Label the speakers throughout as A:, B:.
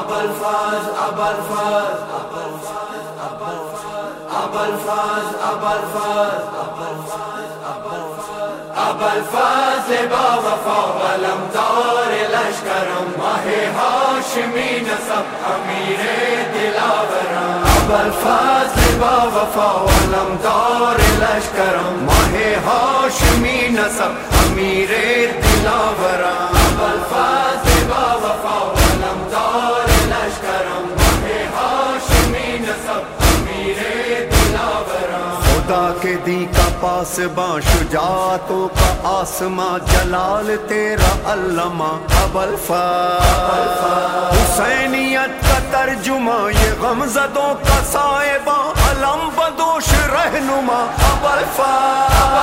A: اب الفاظ اب الفاظ اب الفاظ اب الفاظ اب الفاظ اب الفاظ با وفا ولم دار لشکرم ماہ ہاشمی نصب امیر دلاورم اب الفاظ با وفا ولم دار لشکرم ماہ ہاشمی نصب امیر دلاورم
B: خدا کے دی کا پاس باں شجاعتوں کا آسماں جلال تیرا علامہ ابل حسینیت کا ترجمہ، یہ غم زدوں کا صاحباں علم بدوش رہنما ابل
A: اب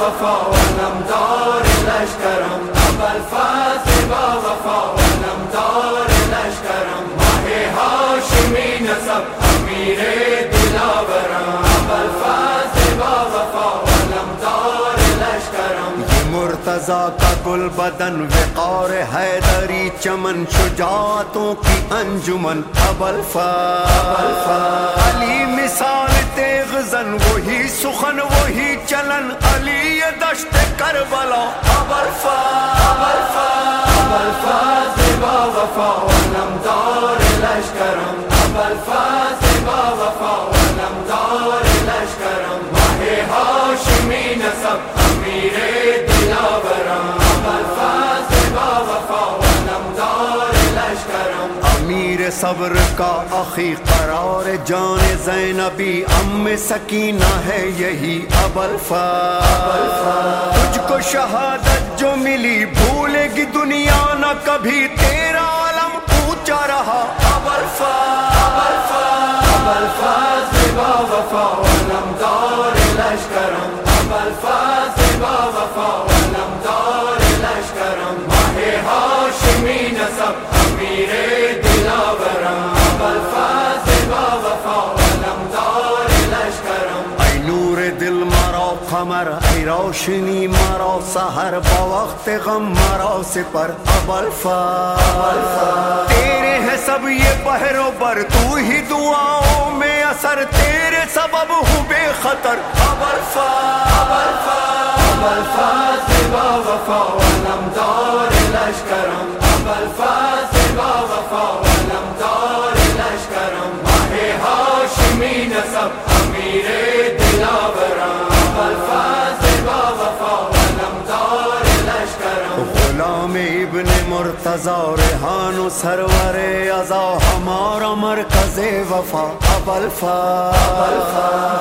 A: وفا ولم دار لشکرم۔ اب الفاظ با وفا
B: مرتضی کا گل بدن وقار حیدری چمن شجاعتوں کی انجمن ابل علی مثال تیغ زن، وہی سخن، وہی چلن، علی دشت کربلا ابل
A: اب الفاظ با وفا ولم دار لشکرم اب الفاظ
B: صبر کا اخی قرار جان زینبی ام سکینہ ہے، یہی ابل تجھ کو شہادت جو ملی بھولے گی دنیا نہ کبھی۔ تیرا عالم اونچا رہا۔ ابل
A: اب الفاظ با وفا ولم دار لشکرم۔ اب الفاظ با وفا۔
B: قمر، ای روشنی مرا، سحر با وقت غم مرا، سپر ابل تیرے ہے سب یہ پہرو پر تو ہی دعاؤں میں اثر، تیرے سبب ہوں بے خطر، ابل
A: اب الفاظ با وفا، ولم دار لشکرم.
B: غلام ابن مرتضی ریحان و سرور ازا ہمارا مرکز وفا، اب ابل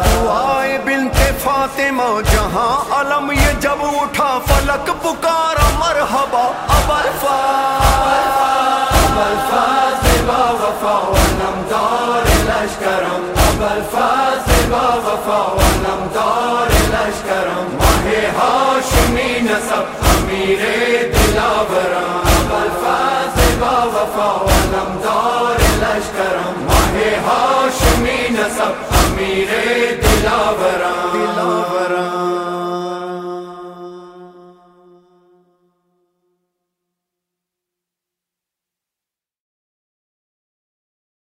B: دعائے بنت فاطمہ، جہاں علم یہ جب اٹھا، فلک پکارا، مرحبا، اب ابل
A: اب الفاظ با وفا ولم دار لشکرم. اب الفاظ با وفا ولم دار لشکرم. ماہ ہاشمی نصب، امیر وفا لشکرم ماہ ہاشمی نصب امیر دلاورم